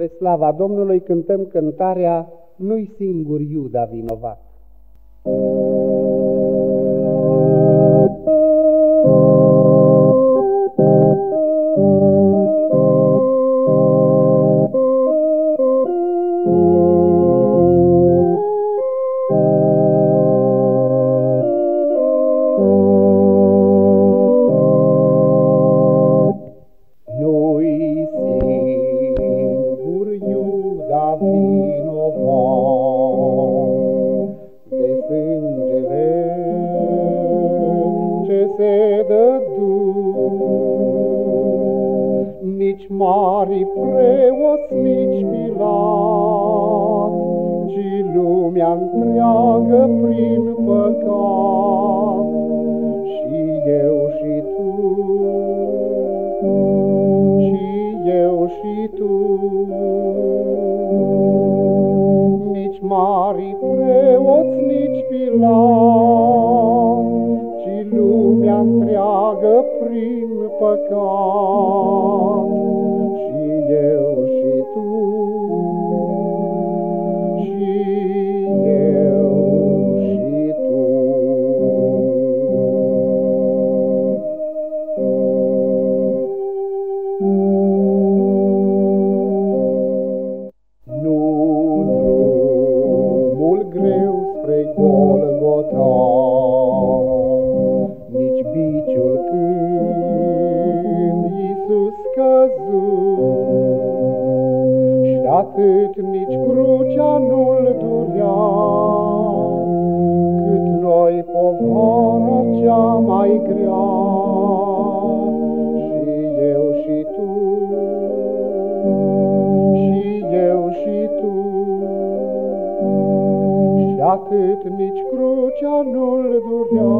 Spre slava Domnului cântăm cântarea Nu-i singur Iuda vinovat. Mari preoți, nici Pilat, ci lumea întreagă prin păcat. Și eu și tu, și eu și tu, nici mari preoți, nici Pilat, întreagă prin păcat spre Golgota, atât nici crucea nu-l durea, cât noi povara cea mai grea. Atât nici crucea nu-l durea,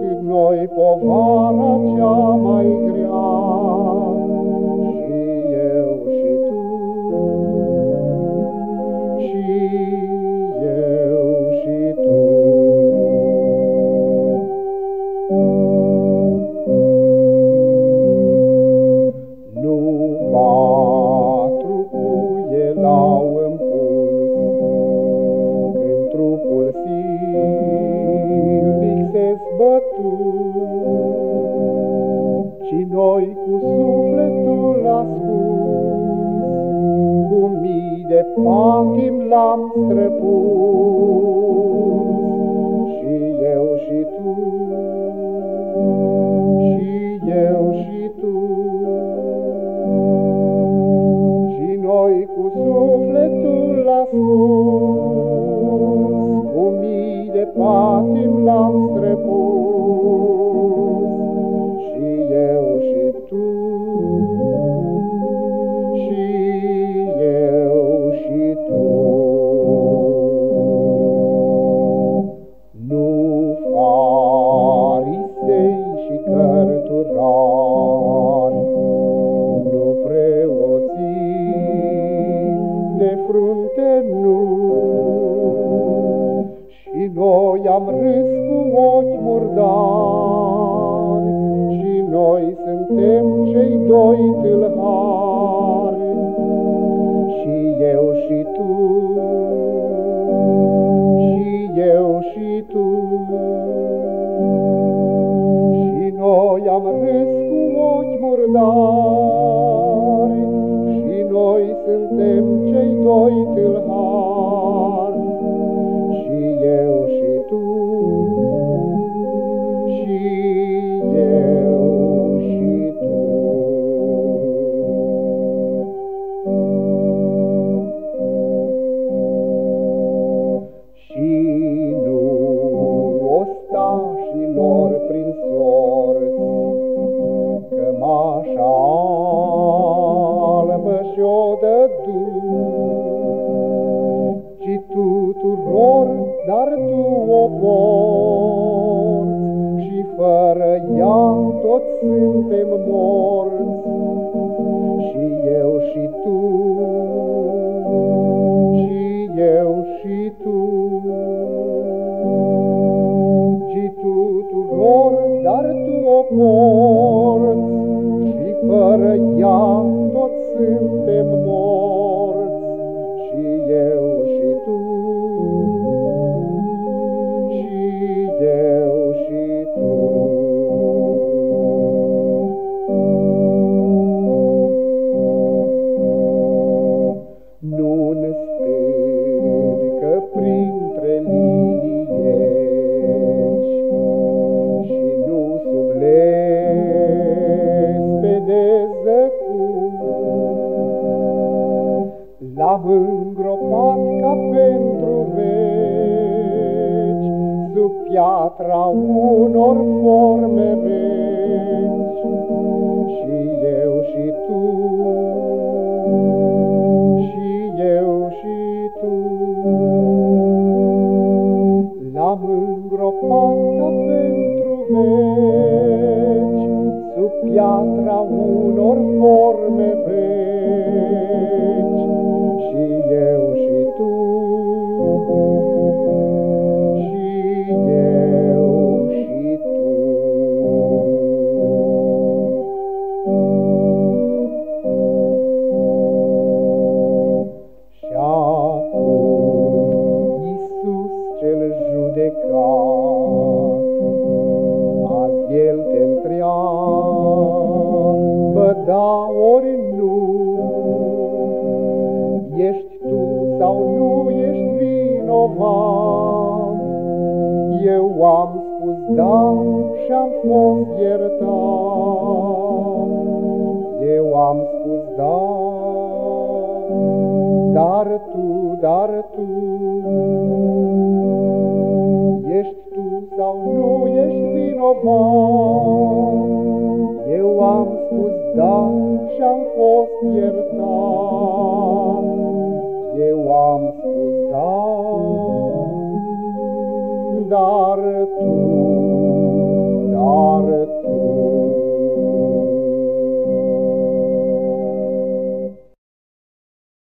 cât noi povara cea mai grea. De patim l-am străpus. Și eu și tu, ochi murdari și noi suntem cei doi tâlhari și eu și tu, și eu și tu. Și noi am râs cu ochi murdari dar tu o porți și fără ea toți suntem morți. Piatra unor forme reci, Și eu și tu, și eu și tu. L-am îngropat ca pentru veci, Sub piatra unor forme veci, Eu am spus da și-am fost iertat, eu am spus da, dar tu, dar tu, ești tu sau nu ești vinovat. Dar tu